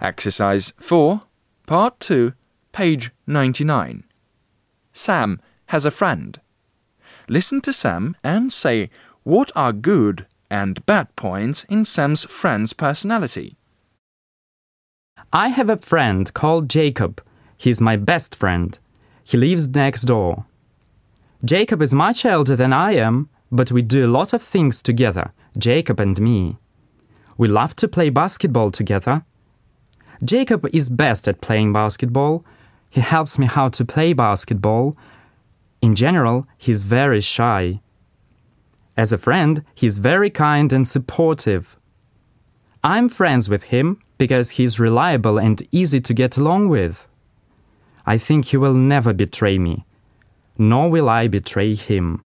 Exercise 4, Part 2, page 99. Sam has a friend. Listen to Sam and say what are good and bad points in Sam's friend's personality. I have a friend called Jacob. He's my best friend. He lives next door. Jacob is much older than I am, but we do a lot of things together, Jacob and me. We love to play basketball together. Jacob is best at playing basketball. He helps me how to play basketball. In general, he's very shy. As a friend, he's very kind and supportive. I'm friends with him because he's reliable and easy to get along with. I think he will never betray me, nor will I betray him.